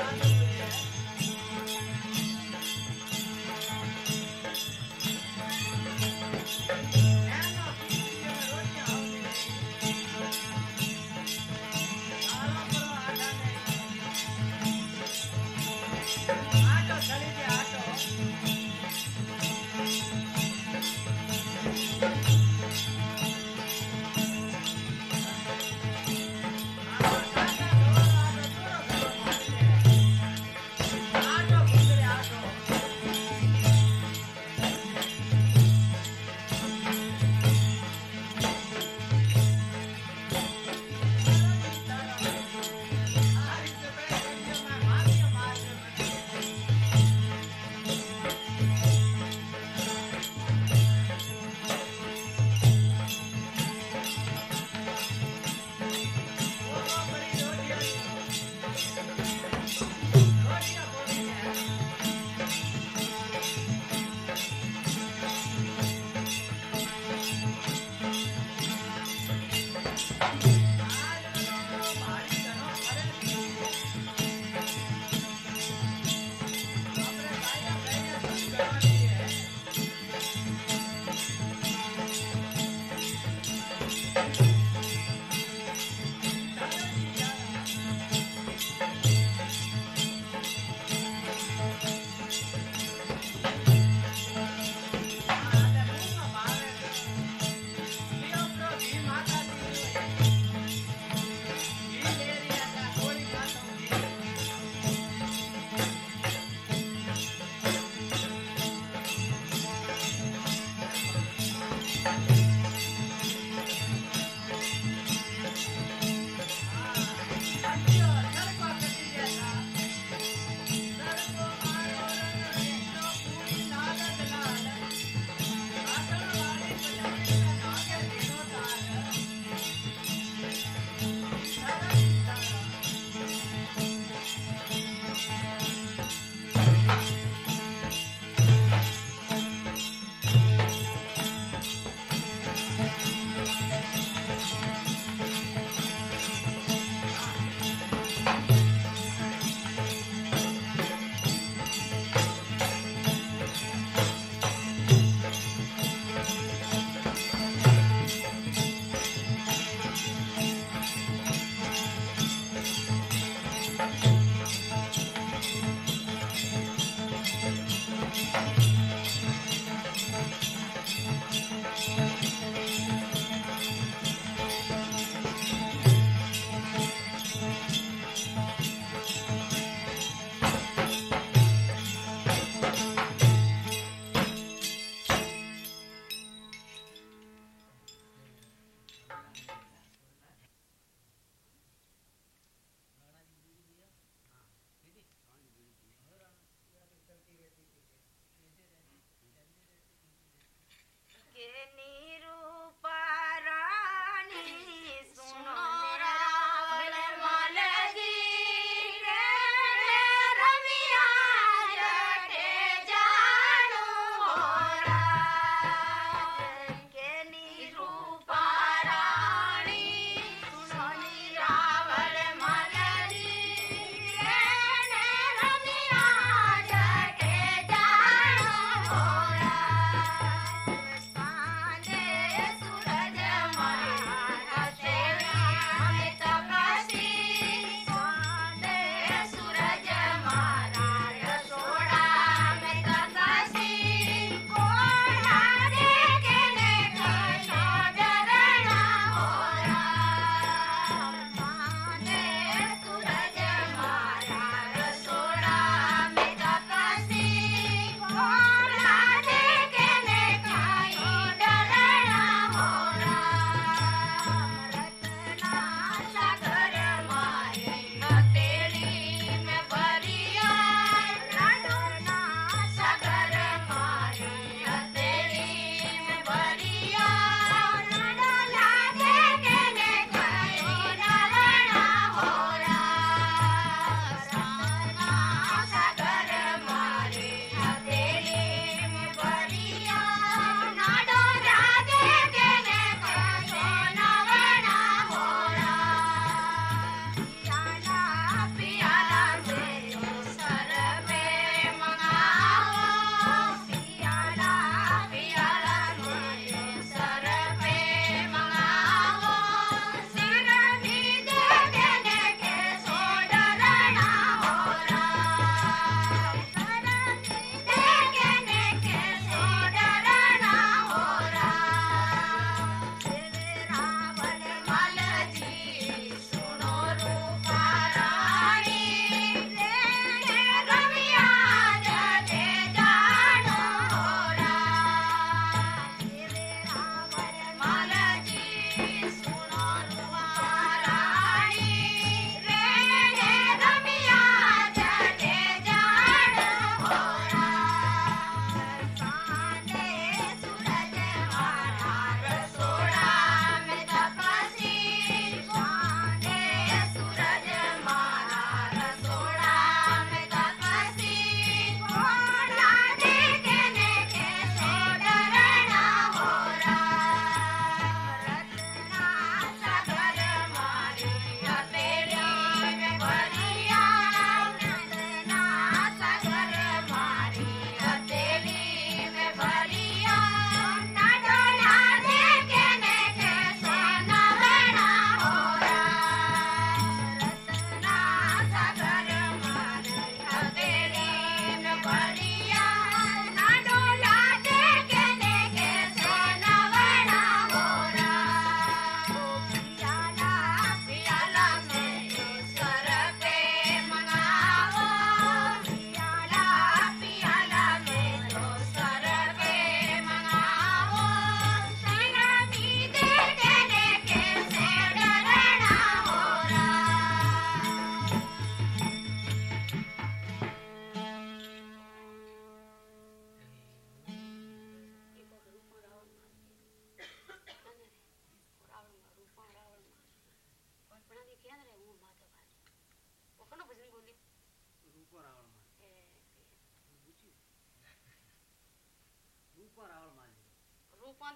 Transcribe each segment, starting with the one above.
Obrigado.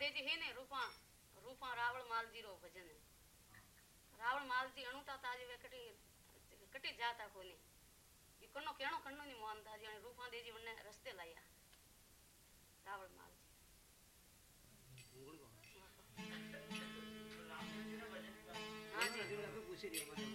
देजी है ने रूपा रूपा रावण मालजी रो भजन रावण मालजी अणुता ता जे कटी कटी जाता कोनी ई कन्नो केणो कन्नो नी मानता जे रूपा देजी मने रस्ते लाया रावण मालजी हाँ जी पूछ रही है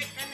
घट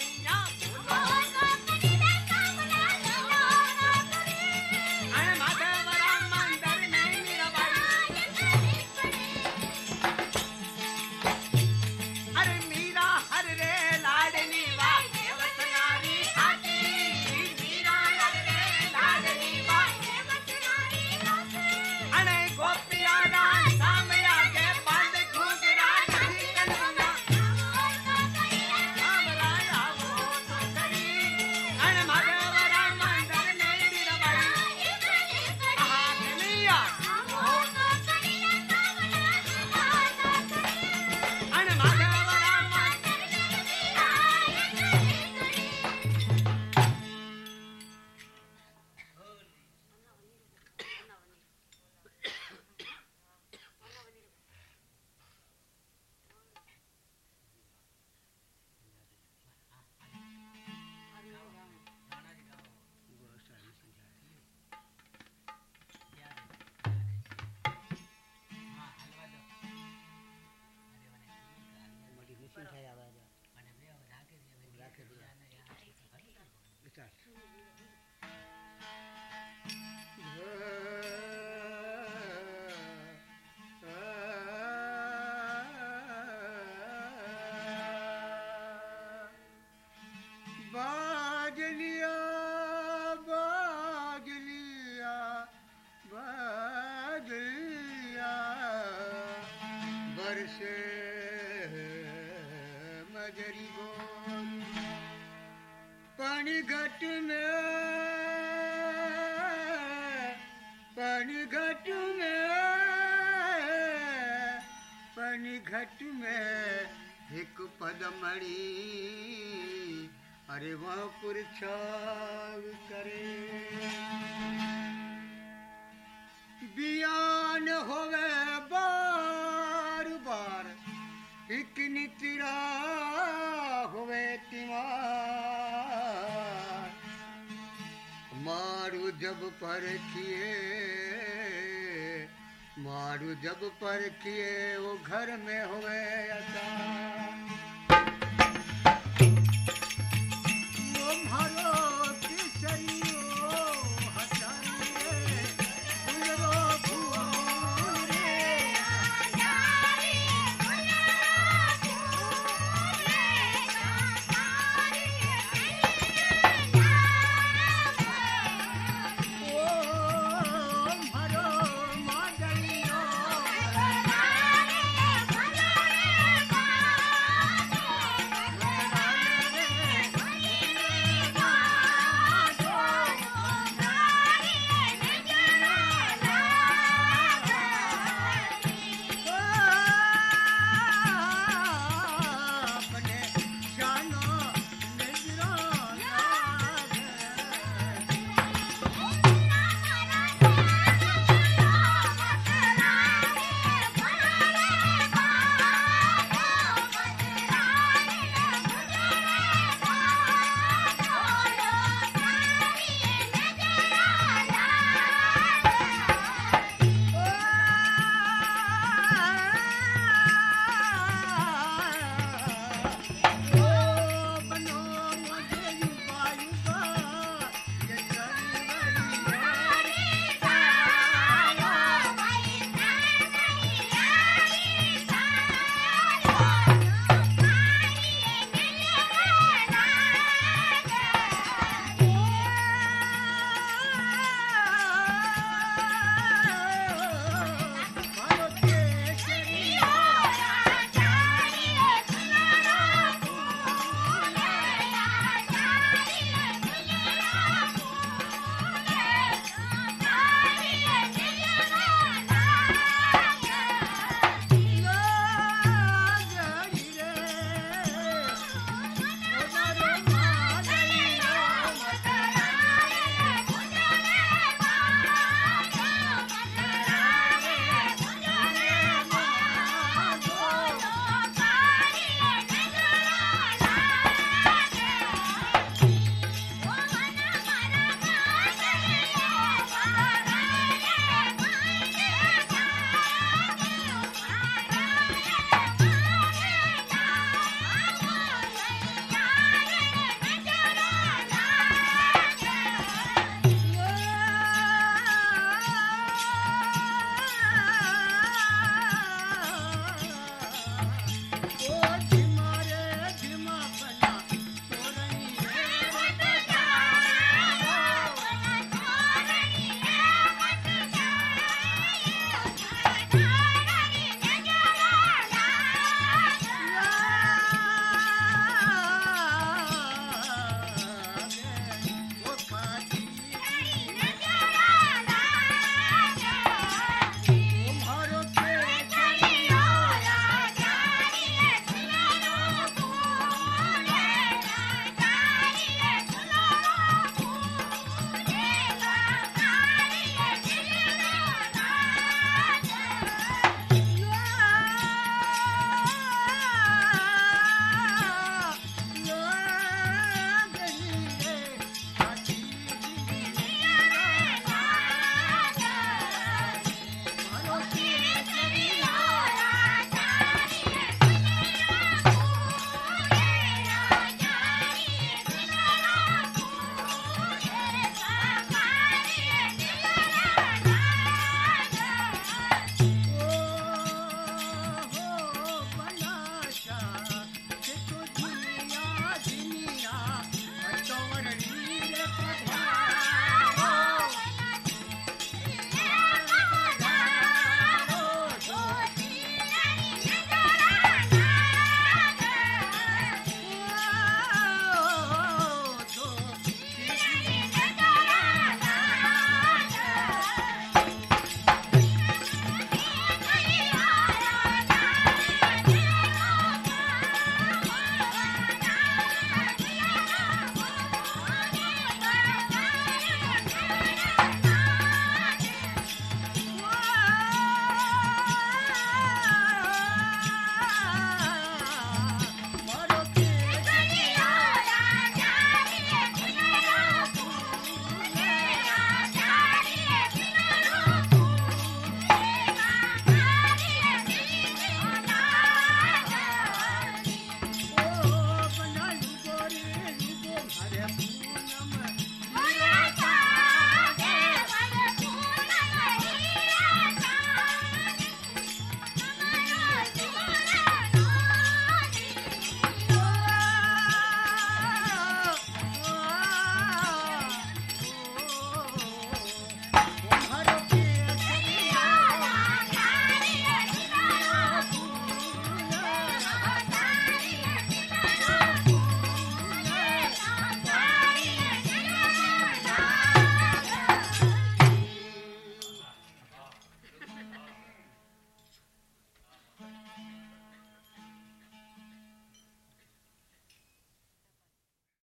घट में हिक पदमड़ी अरे वहाँ पुर छाव करे। बियान होवे बार बार, एक नितिरा होवे तिमार। मारू जब परखिए मारू जब पर किए वो घर में हुए अदा